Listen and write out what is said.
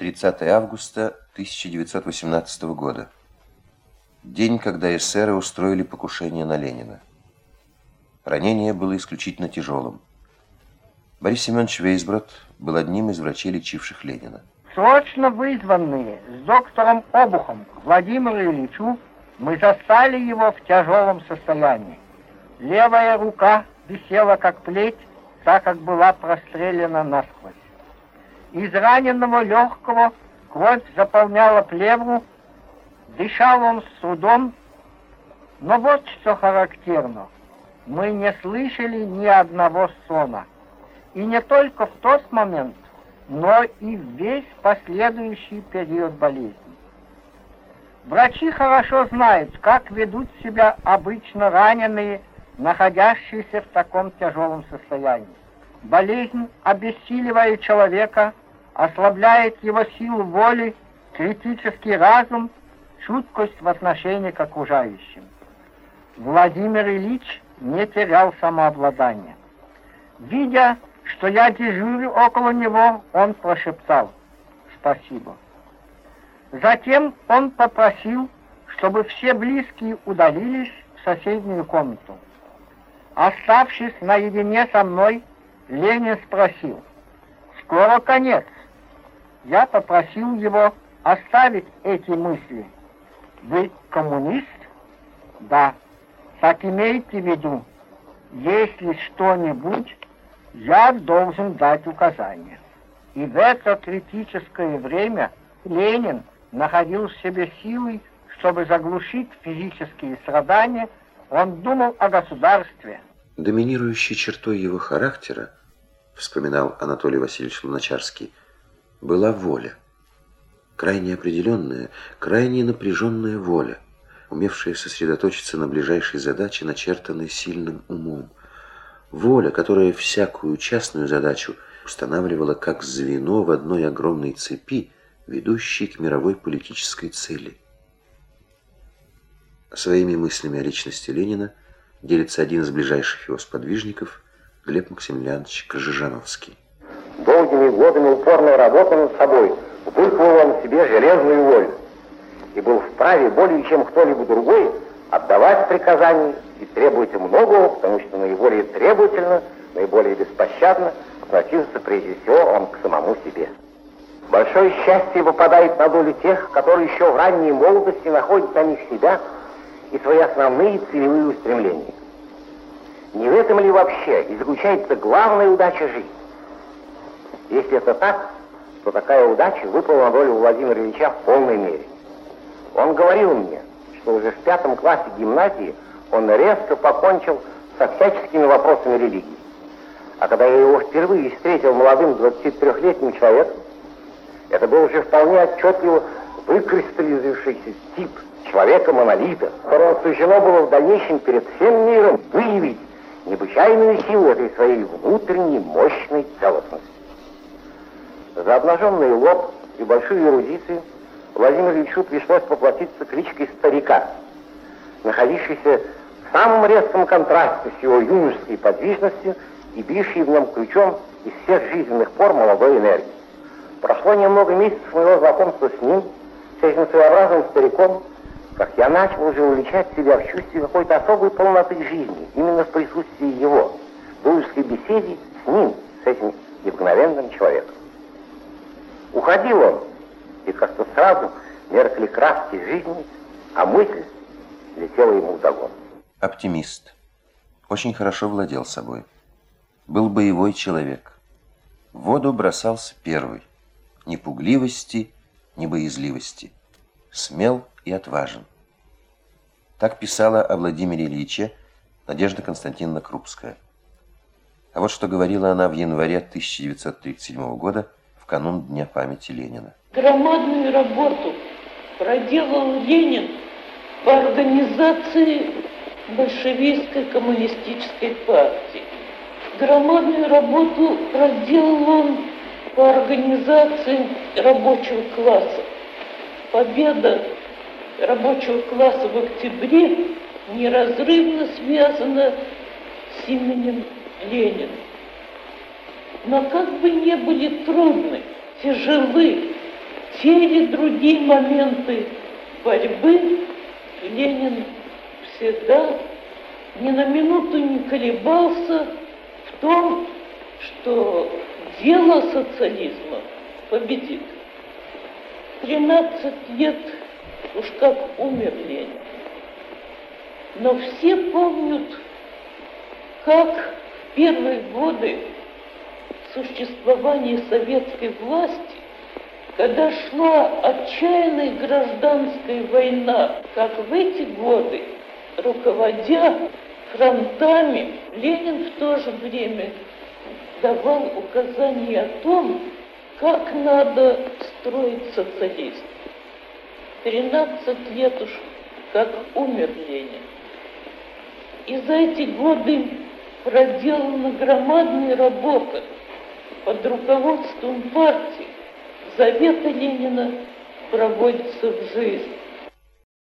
30 августа 1918 года. День, когда эсеры устроили покушение на Ленина. Ранение было исключительно тяжелым. Борис Семенович Вейсброд был одним из врачей, лечивших Ленина. Срочно вызванные с доктором Обухом Владимиру Ильичу мы застали его в тяжелом состоянии. Левая рука висела как плеть, так как была прострелена насквозь. Из раненого легкого кровь заполняла плевру, дышал он с трудом, но вот что характерно. Мы не слышали ни одного сона. И не только в тот момент, но и весь последующий период болезни. Врачи хорошо знают, как ведут себя обычно раненые, находящиеся в таком тяжелом состоянии. Болезнь обессиливает человека, ослабляет его силу воли, критический разум, чуткость в отношении к окружающим. Владимир Ильич не терял самообладания. Видя, что я дежурю около него, он прошептал «Спасибо». Затем он попросил, чтобы все близкие удалились в соседнюю комнату. Оставшись наедине со мной, Ленин спросил, «Скоро конец». Я попросил его оставить эти мысли. «Вы коммунист?» «Да». «Так имейте в виду, если что-нибудь, я должен дать указания». И в это критическое время Ленин находил в себе силы, чтобы заглушить физические страдания, он думал о государстве. Доминирующей чертой его характера, вспоминал Анатолий Васильевич Луначарский, была воля. Крайне определенная, крайне напряженная воля, умевшая сосредоточиться на ближайшей задаче, начертанной сильным умом. Воля, которая всякую частную задачу устанавливала как звено в одной огромной цепи, ведущей к мировой политической цели. Своими мыслями о личности Ленина делится один из ближайших его сподвижников Глеб Максимiliaнович Крыжижановский. Долгими годами упорной работы над собой выковал он себе железную волю и был вправе более чем кто-либо другой отдавать приказания и требовать многого, потому что наиболее требовательно, наиболее беспощадно относился прежде всего он к самому себе. Большое счастье выпадает на долю тех, которые еще в ранней молодости находят на них себя и свои основные целевые устремления. Не в этом ли вообще и заключается главная удача жизни? Если это так, то такая удача выпала на долю Владимира Ильича в полной мере. Он говорил мне, что уже в пятом классе гимназии он резко покончил со всяческими вопросами религии. А когда я его впервые встретил молодым 23-летним человеком, это был уже вполне отчетливо выкристаллизовавшийся тип человека-монолита, которому суждено было в дальнейшем перед всем миром выявить необычайную силу этой своей внутренней мощной целостности. За обнаженный лоб и большую эрудицию Владимиру Ильичу пришлось поплатиться кличкой старика, находившейся в самом резком контрасте с его юношеской подвижностью и бившей в нем ключом из всех жизненных пор молодой энергии. Прошло немного месяцев моего знакомства с ним, с этим своеобразным стариком, как я начал уже уличать себя в чувстве какой-то особой полноты жизни, именно в присутствии его, в дружеской беседе с ним, с этим необыкновенным человеком. Уходил он, и как-то сразу меркли краски жизни, а мысль летела ему вдогон. Оптимист. Очень хорошо владел собой. Был боевой человек. В воду бросался первый. Ни пугливости, ни боязливости. Смел и отважен. Так писала о Владимире Ильиче Надежда Константиновна Крупская. А вот что говорила она в январе 1937 года канун Дня памяти Ленина. Громадную работу проделал Ленин по организации большевистской коммунистической партии. Громадную работу проделал он по организации рабочего класса. Победа рабочего класса в октябре неразрывно связана с именем Ленина. Но как бы не были трудны, тяжелы те или другие моменты борьбы Ленин всегда ни на минуту не колебался в том, что дело социализма победит. 13 лет уж как умер Ленин. Но все помнят, как в первые годы существования советской власти, когда шла отчаянная гражданская война, как в эти годы, руководя фронтами, Ленин в то же время давал указания о том, как надо строить социализм. 13 лет уж как умер Ленин. И за эти годы проделана громадная работа под руководством партии. Заветы Ленина проводятся в жизнь.